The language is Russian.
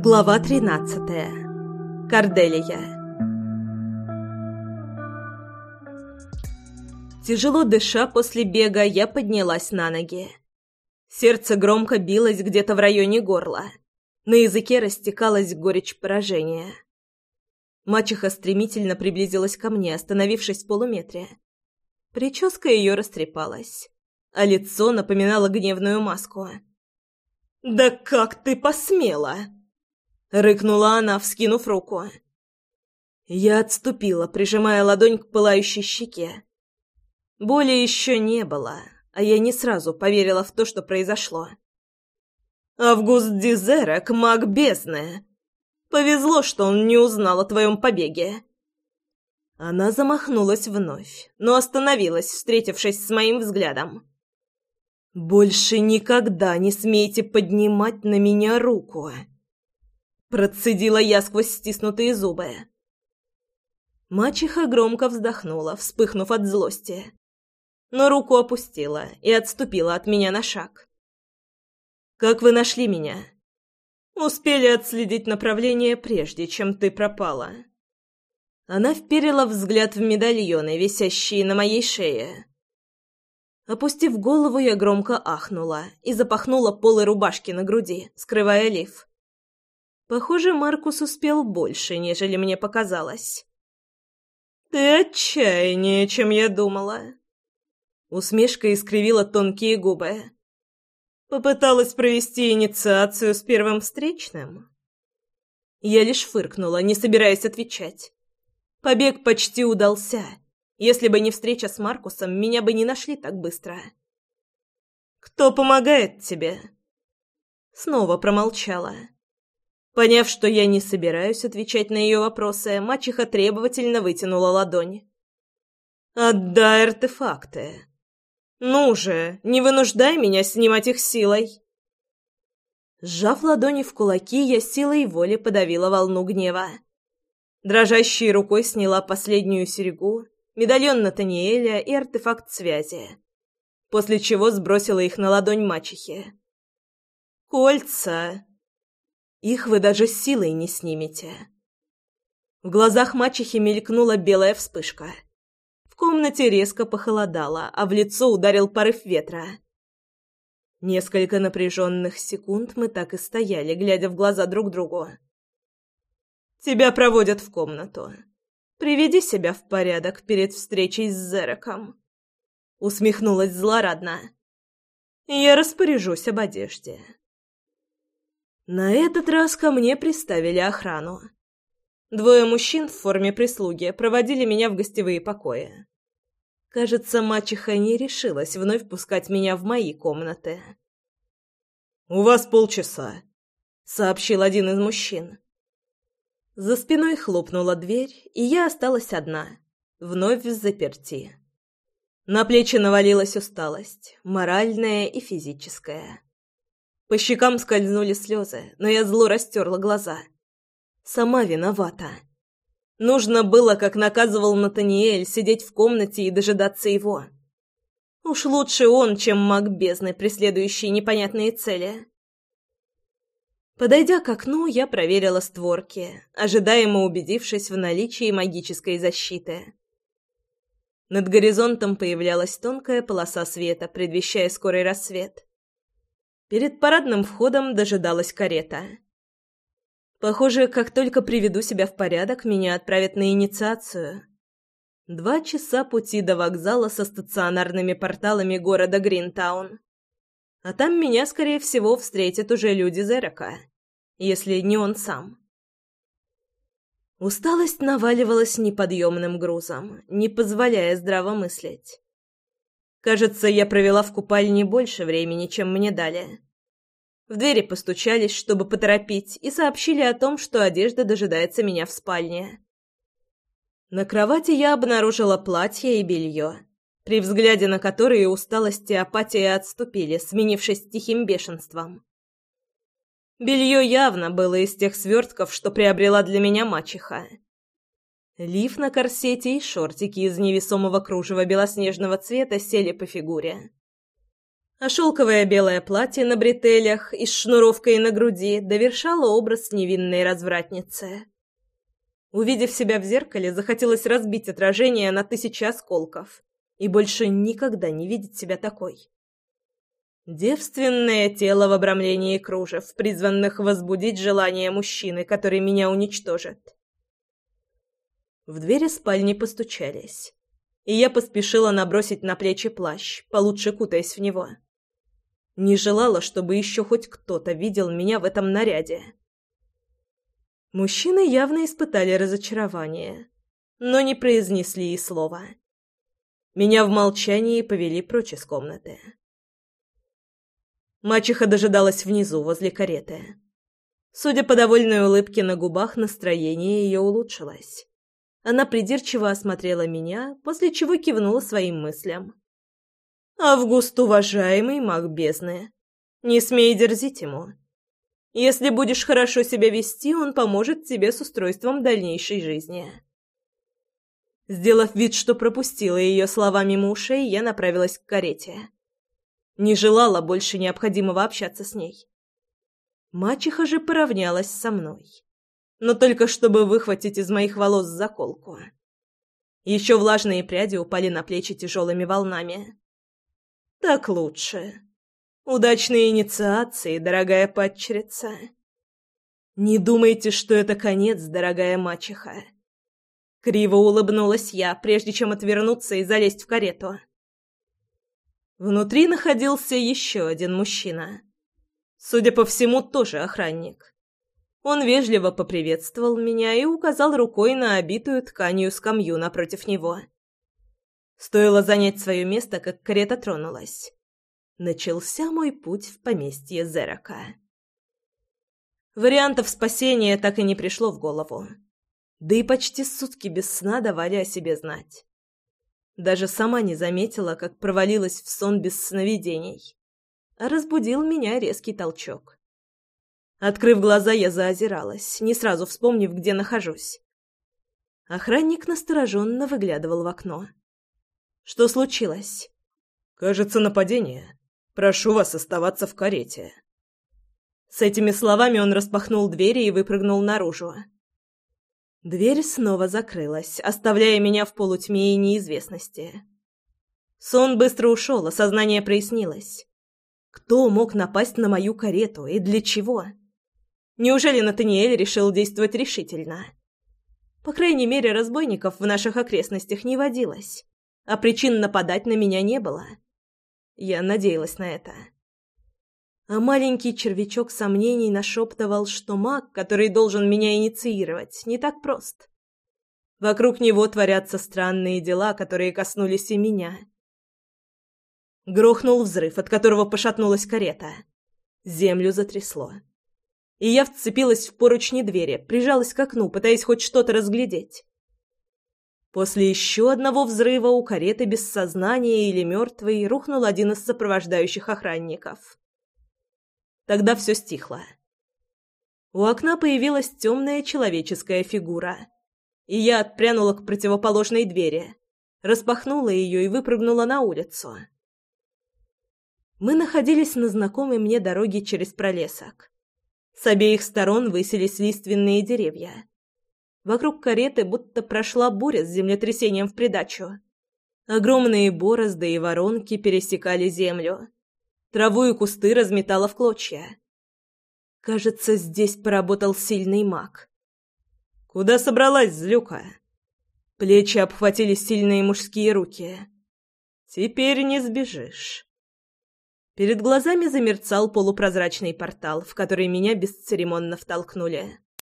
Глава 13. Корделия. Тяжело дыша после бега, я поднялась на ноги. Сердце громко билось где-то в районе горла. На языке растекалась горечь поражения. Мачеха стремительно приблизилась ко мне, остановившись в полуметре. Прическа ее растрепалась, а лицо напоминало гневную маску. «Да как ты посмела!» — рыкнула она, вскинув руку. Я отступила, прижимая ладонь к пылающей щеке. Боли еще не было, а я не сразу поверила в то, что произошло. «Август Дизерек, маг бездны! Повезло, что он не узнал о твоем побеге!» Она замахнулась вновь, но остановилась, встретившись с моим взглядом. «Больше никогда не смейте поднимать на меня руку!» Процедила я сквозь стиснутые зубы. Мачеха громко вздохнула, вспыхнув от злости. Но руку опустила и отступила от меня на шаг. «Как вы нашли меня?» «Успели отследить направление, прежде чем ты пропала». Она вперила взгляд в медальоны, висящие на моей шее. Опустив голову, я громко ахнула и запахнула полы рубашки на груди, скрывая лиф. Похоже, Маркус успел больше, нежели мне показалось. «Ты отчаяннее, чем я думала!» Усмешка искривила тонкие губы. «Попыталась провести инициацию с первым встречным?» Я лишь фыркнула, не собираясь отвечать. Побег почти удался. Если бы не встреча с Маркусом, меня бы не нашли так быстро. «Кто помогает тебе?» Снова промолчала. Поняв, что я не собираюсь отвечать на ее вопросы, мачеха требовательно вытянула ладонь. «Отдай артефакты. Ну же, не вынуждай меня снимать их силой!» Сжав ладони в кулаки, я силой воли подавила волну гнева. Дрожащей рукой сняла последнюю серьгу, медальон Натаниэля и артефакт связи, после чего сбросила их на ладонь мачехи. «Кольца!» Их вы даже силой не снимете. В глазах мачехи мелькнула белая вспышка. В комнате резко похолодало, а в лицо ударил порыв ветра. Несколько напряженных секунд мы так и стояли, глядя в глаза друг другу. «Тебя проводят в комнату. Приведи себя в порядок перед встречей с Зереком», — усмехнулась злорадно. «Я распоряжусь об одежде». На этот раз ко мне приставили охрану. Двое мужчин в форме прислуги проводили меня в гостевые покои. Кажется, мачеха не решилась вновь пускать меня в мои комнаты. «У вас полчаса», — сообщил один из мужчин. За спиной хлопнула дверь, и я осталась одна, вновь заперти. На плечи навалилась усталость, моральная и физическая. По щекам скользнули слезы, но я зло растерла глаза. Сама виновата. Нужно было, как наказывал Натаниэль, сидеть в комнате и дожидаться его. Уж лучше он, чем маг бездны, преследующий непонятные цели. Подойдя к окну, я проверила створки, ожидаемо убедившись в наличии магической защиты. Над горизонтом появлялась тонкая полоса света, предвещая скорый рассвет. Перед парадным входом дожидалась карета. Похоже, как только приведу себя в порядок, меня отправят на инициацию. Два часа пути до вокзала со стационарными порталами города Гринтаун. А там меня, скорее всего, встретят уже люди Зерека, если не он сам. Усталость наваливалась неподъемным грузом, не позволяя здраво мыслить. Кажется, я провела в купальне больше времени, чем мне дали. В двери постучались, чтобы поторопить, и сообщили о том, что одежда дожидается меня в спальне. На кровати я обнаружила платье и белье, при взгляде на которые усталость и апатия отступили, сменившись тихим бешенством. Белье явно было из тех свертков, что приобрела для меня мачеха. Лиф на корсете и шортики из невесомого кружева белоснежного цвета сели по фигуре. а шелковое белое платье на бретелях и с шнуровкой на груди довершало образ невинной развратницы. Увидев себя в зеркале, захотелось разбить отражение на тысячи осколков и больше никогда не видеть себя такой. Девственное тело в обрамлении кружев, призванных возбудить желание мужчины, который меня уничтожит. В двери спальни постучались, и я поспешила набросить на плечи плащ, получше кутаясь в него. Не желала, чтобы еще хоть кто-то видел меня в этом наряде. Мужчины явно испытали разочарование, но не произнесли и слова. Меня в молчании повели прочь из комнаты. Мачеха дожидалась внизу, возле кареты. Судя по довольной улыбке на губах, настроение ее улучшилось. Она придирчиво осмотрела меня, после чего кивнула своим мыслям. Август, уважаемый маг бездны, не смей дерзить ему. Если будешь хорошо себя вести, он поможет тебе с устройством дальнейшей жизни. Сделав вид, что пропустила ее слова мимо ушей, я направилась к карете. Не желала больше необходимого общаться с ней. Мачеха же поравнялась со мной. Но только чтобы выхватить из моих волос заколку. Еще влажные пряди упали на плечи тяжелыми волнами. Так лучше. Удачной инициации, дорогая падчерица. Не думайте, что это конец, дорогая мачеха. Криво улыбнулась я, прежде чем отвернуться и залезть в карету. Внутри находился еще один мужчина. Судя по всему, тоже охранник. Он вежливо поприветствовал меня и указал рукой на обитую тканью скамью напротив него. Стоило занять свое место, как карета тронулась. Начался мой путь в поместье Зерака. Вариантов спасения так и не пришло в голову. Да и почти сутки без сна давали о себе знать. Даже сама не заметила, как провалилась в сон без сновидений. Разбудил меня резкий толчок. Открыв глаза, я заозиралась, не сразу вспомнив, где нахожусь. Охранник настороженно выглядывал в окно. Что случилось? Кажется, нападение. Прошу вас оставаться в карете. С этими словами он распахнул двери и выпрыгнул наружу. Дверь снова закрылась, оставляя меня в полутьме и неизвестности. Сон быстро ушел, а сознание прояснилось. Кто мог напасть на мою карету и для чего? Неужели Натаниэль решил действовать решительно? По крайней мере, разбойников в наших окрестностях не водилось а причин нападать на меня не было. Я надеялась на это. А маленький червячок сомнений нашептывал, что маг, который должен меня инициировать, не так прост. Вокруг него творятся странные дела, которые коснулись и меня. Грохнул взрыв, от которого пошатнулась карета. Землю затрясло. И я вцепилась в поручни двери, прижалась к окну, пытаясь хоть что-то разглядеть. После еще одного взрыва у кареты без сознания или мертвой рухнул один из сопровождающих охранников. Тогда все стихло. У окна появилась темная человеческая фигура, и я отпрянула к противоположной двери, распахнула ее и выпрыгнула на улицу. Мы находились на знакомой мне дороге через пролесок. С обеих сторон высились лиственные деревья. Вокруг кареты будто прошла буря с землетрясением в придачу. Огромные борозды и воронки пересекали землю. Траву и кусты разметало в клочья. Кажется, здесь поработал сильный маг. «Куда собралась, злюка?» Плечи обхватили сильные мужские руки. «Теперь не сбежишь». Перед глазами замерцал полупрозрачный портал, в который меня бесцеремонно втолкнули.